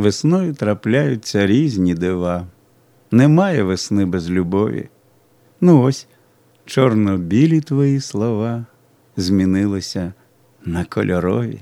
Весною трапляються різні дива. Немає весни без любові. Ну ось чорно-білі твої слова змінилися на кольорові.